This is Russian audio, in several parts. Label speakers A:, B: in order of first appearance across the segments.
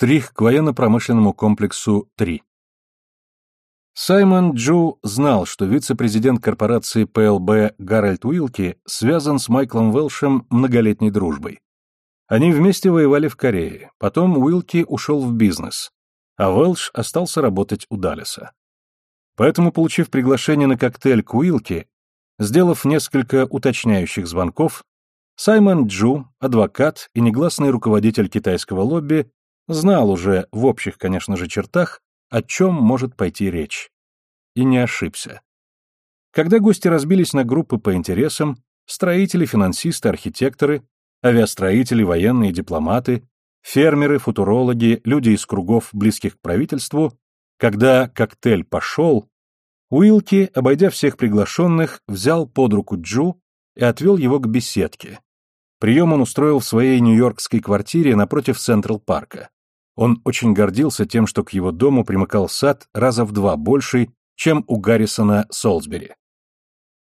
A: Штрих к военно-промышленному комплексу 3. Саймон Джу знал, что вице-президент корпорации ПЛБ Гарольд Уилки связан с Майклом Велшем многолетней дружбой. Они вместе воевали в Корее, потом Уилки ушел в бизнес, а Велш остался работать у Даллеса. Поэтому, получив приглашение на коктейль к Уилки, сделав несколько уточняющих звонков, Саймон Джу, адвокат и негласный руководитель китайского лобби, знал уже в общих, конечно же, чертах, о чем может пойти речь. И не ошибся. Когда гости разбились на группы по интересам, строители, финансисты, архитекторы, авиастроители, военные, дипломаты, фермеры, футурологи, люди из кругов, близких к правительству, когда коктейль пошел, Уилки, обойдя всех приглашенных, взял под руку Джу и отвел его к беседке. Прием он устроил в своей нью-йоркской квартире напротив Централ-парка. Он очень гордился тем, что к его дому примыкал сад раза в два больший, чем у Гаррисона Солсбери.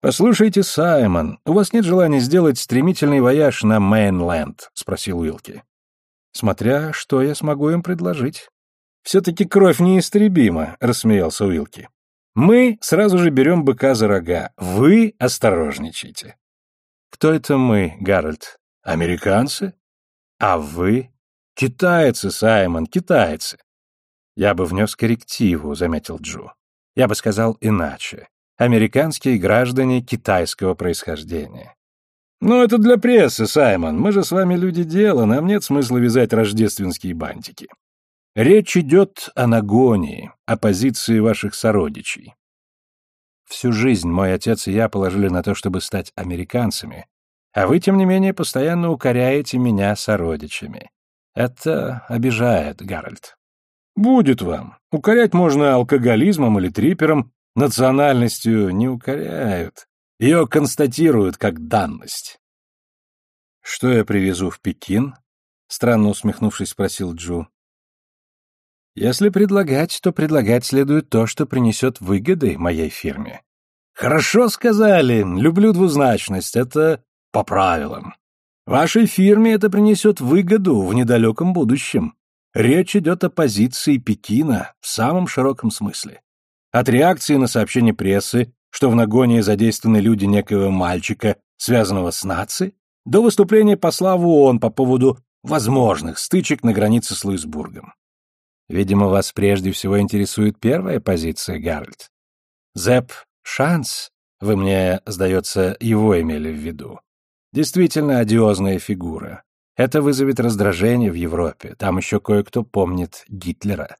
A: «Послушайте, Саймон, у вас нет желания сделать стремительный вояж на Мейнленд?» — спросил Уилки. «Смотря, что я смогу им предложить». «Все-таки кровь неистребима», — рассмеялся Уилки. «Мы сразу же берем быка за рога. Вы осторожничайте». «Кто это мы, Гарольд? Американцы? А вы? Китайцы, Саймон, китайцы». «Я бы внес коррективу», — заметил Джо. «Я бы сказал иначе. Американские граждане китайского происхождения». «Ну, это для прессы, Саймон. Мы же с вами люди дела, нам нет смысла вязать рождественские бантики. Речь идет о нагонии, о позиции ваших сородичей. Всю жизнь мой отец и я положили на то, чтобы стать американцами, а вы, тем не менее, постоянно укоряете меня сородичами. Это обижает, Гарольд. Будет вам. Укорять можно алкоголизмом или трипером, национальностью не укоряют. Ее констатируют как данность. Что я привезу в Пекин? Странно усмехнувшись, спросил Джу. Если предлагать, то предлагать следует то, что принесет выгоды моей фирме. Хорошо сказали, люблю двузначность, это по правилам. Вашей фирме это принесет выгоду в недалеком будущем. Речь идет о позиции Пекина в самом широком смысле. От реакции на сообщение прессы, что в нагоне задействованы люди некоего мальчика, связанного с нацией, до выступления посла в ООН по поводу возможных стычек на границе с Луисбургом. Видимо, вас прежде всего интересует первая позиция, Гарольд. Зэп Шанс, вы мне, сдается, его имели в виду. Действительно одиозная фигура. Это вызовет раздражение в Европе. Там еще кое-кто помнит Гитлера.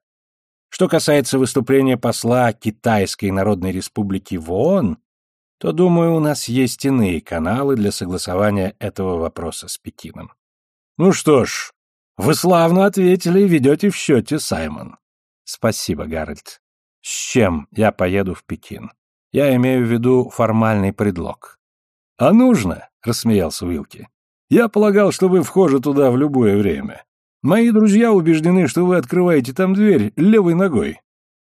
A: Что касается выступления посла Китайской Народной Республики в ООН, то, думаю, у нас есть иные каналы для согласования этого вопроса с Пекином. Ну что ж, вы славно ответили и ведете в счете, Саймон. Спасибо, Гарольд. С чем я поеду в Пекин? Я имею в виду формальный предлог. А нужно, рассмеялся Уилки. Я полагал, что вы вхожи туда в любое время. Мои друзья убеждены, что вы открываете там дверь левой ногой.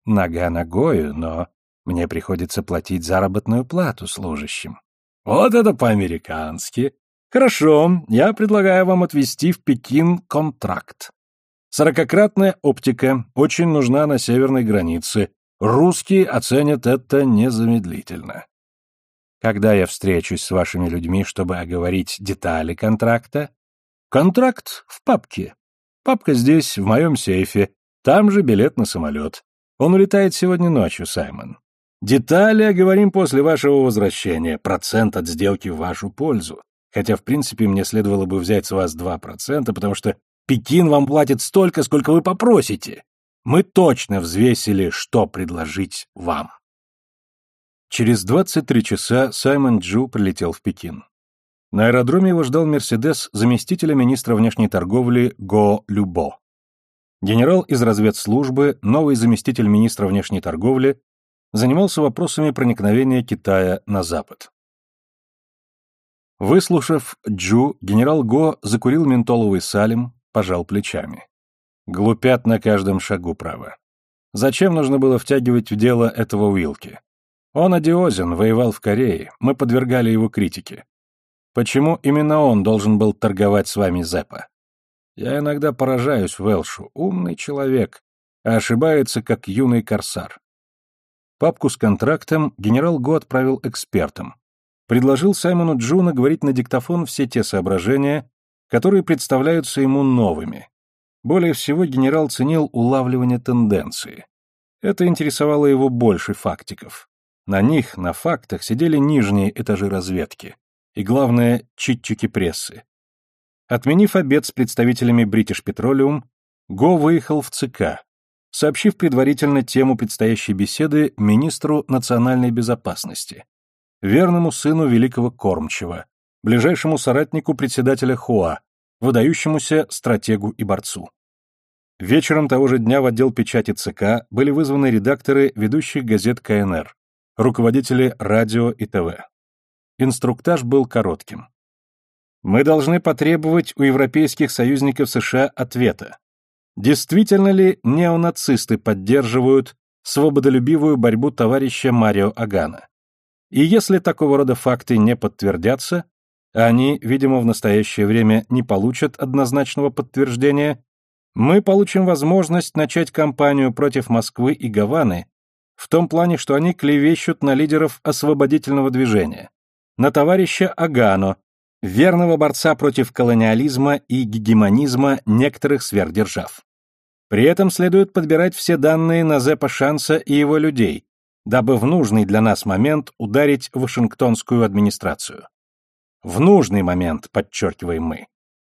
A: Нога ногою, но мне приходится платить заработную плату служащим. Вот это по-американски. Хорошо, я предлагаю вам отвезти в Пекин контракт. Сорокократная оптика очень нужна на северной границе. Русские оценят это незамедлительно. Когда я встречусь с вашими людьми, чтобы оговорить детали контракта? Контракт в папке. Папка здесь, в моем сейфе. Там же билет на самолет. Он улетает сегодня ночью, Саймон. Детали оговорим после вашего возвращения. Процент от сделки в вашу пользу хотя, в принципе, мне следовало бы взять с вас 2%, потому что Пекин вам платит столько, сколько вы попросите. Мы точно взвесили, что предложить вам. Через 23 часа Саймон Джу прилетел в Пекин. На аэродроме его ждал Мерседес заместителя министра внешней торговли Го Любо. Генерал из разведслужбы, новый заместитель министра внешней торговли, занимался вопросами проникновения Китая на Запад. Выслушав Джу, генерал Го закурил ментоловый салим, пожал плечами. Глупят на каждом шагу, право. Зачем нужно было втягивать в дело этого Уилки? Он одиозен, воевал в Корее, мы подвергали его критике. Почему именно он должен был торговать с вами Зеппа? Я иногда поражаюсь Велшу. Умный человек, а ошибается, как юный корсар. Папку с контрактом генерал Го отправил экспертам. Предложил Саймону Джуна говорить на диктофон все те соображения, которые представляются ему новыми. Более всего генерал ценил улавливание тенденции. Это интересовало его больше фактиков. На них, на фактах, сидели нижние этажи разведки. И, главное, читчики прессы. Отменив обед с представителями British Petroleum, Го выехал в ЦК, сообщив предварительно тему предстоящей беседы министру национальной безопасности, верному сыну великого кормчего, ближайшему соратнику председателя ХОА, выдающемуся стратегу и борцу. Вечером того же дня в отдел печати ЦК были вызваны редакторы ведущих газет КНР, руководители радио и ТВ. Инструктаж был коротким. Мы должны потребовать у европейских союзников США ответа. Действительно ли неонацисты поддерживают свободолюбивую борьбу товарища Марио Агана? И если такого рода факты не подтвердятся, они, видимо, в настоящее время не получат однозначного подтверждения, мы получим возможность начать кампанию против Москвы и Гаваны в том плане, что они клевещут на лидеров освободительного движения, на товарища Агано, верного борца против колониализма и гегемонизма некоторых сверхдержав. При этом следует подбирать все данные на Зепа Шанса и его людей, дабы в нужный для нас момент ударить Вашингтонскую администрацию. В нужный момент, подчеркиваем мы.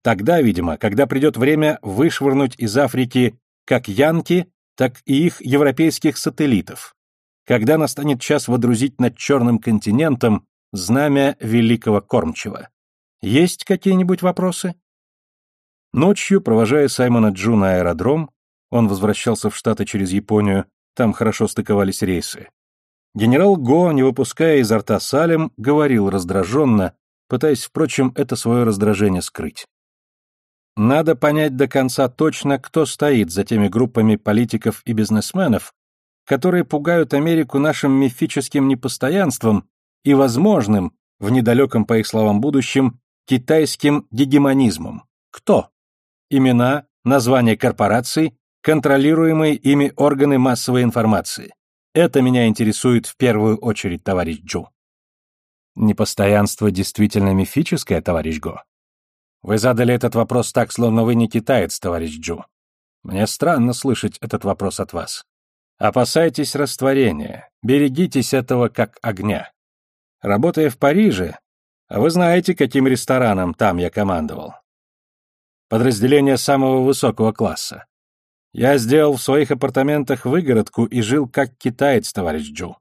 A: Тогда, видимо, когда придет время вышвырнуть из Африки как янки, так и их европейских сателлитов. Когда настанет час водрузить над Черным континентом знамя Великого Кормчего. Есть какие-нибудь вопросы? Ночью, провожая Саймона Джу на аэродром, он возвращался в Штаты через Японию, там хорошо стыковались рейсы. Генерал Го, не выпуская изо рта салем, говорил раздраженно, пытаясь, впрочем, это свое раздражение скрыть. Надо понять до конца точно, кто стоит за теми группами политиков и бизнесменов, которые пугают Америку нашим мифическим непостоянством и возможным, в недалеком, по их словам, будущем, китайским гегемонизмом. Кто? Имена, названия корпораций, контролируемые ими органы массовой информации. Это меня интересует в первую очередь, товарищ Джу. Непостоянство действительно мифическое, товарищ Го? Вы задали этот вопрос так, словно вы не китаец, товарищ Джу. Мне странно слышать этот вопрос от вас. Опасайтесь растворения, берегитесь этого как огня. Работая в Париже, а вы знаете, каким рестораном там я командовал. Подразделение самого высокого класса. Я сделал в своих апартаментах выгородку и жил как китаец, товарищ Джу.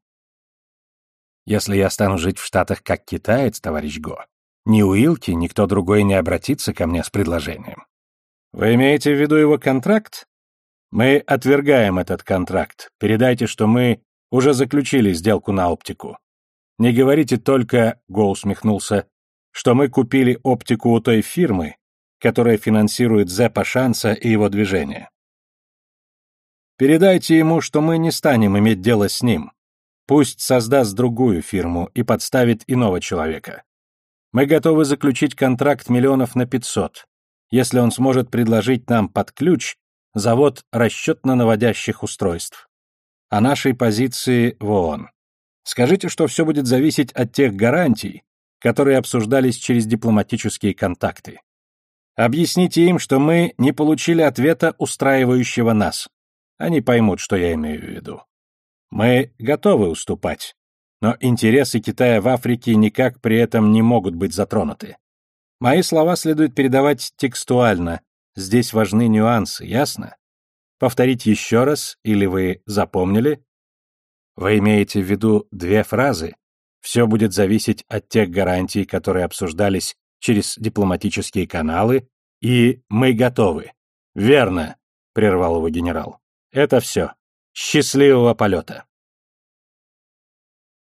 A: Если я стану жить в Штатах как китаец, товарищ Го, ни Уилки, ни кто другой не обратится ко мне с предложением. Вы имеете в виду его контракт? Мы отвергаем этот контракт. Передайте, что мы уже заключили сделку на оптику. Не говорите только, Го усмехнулся, что мы купили оптику у той фирмы, которая финансирует Зепа Шанса и его движение. Передайте ему, что мы не станем иметь дело с ним. Пусть создаст другую фирму и подставит иного человека. Мы готовы заключить контракт миллионов на 500, если он сможет предложить нам под ключ завод расчетно-наводящих устройств. О нашей позиции в ООН. Скажите, что все будет зависеть от тех гарантий, которые обсуждались через дипломатические контакты. Объясните им, что мы не получили ответа, устраивающего нас. Они поймут, что я имею в виду. Мы готовы уступать, но интересы Китая в Африке никак при этом не могут быть затронуты. Мои слова следует передавать текстуально, здесь важны нюансы, ясно? Повторить еще раз, или вы запомнили? Вы имеете в виду две фразы? Все будет зависеть от тех гарантий, которые обсуждались через дипломатические каналы, и мы готовы. Верно, прервал его генерал. Это все. Счастливого полета.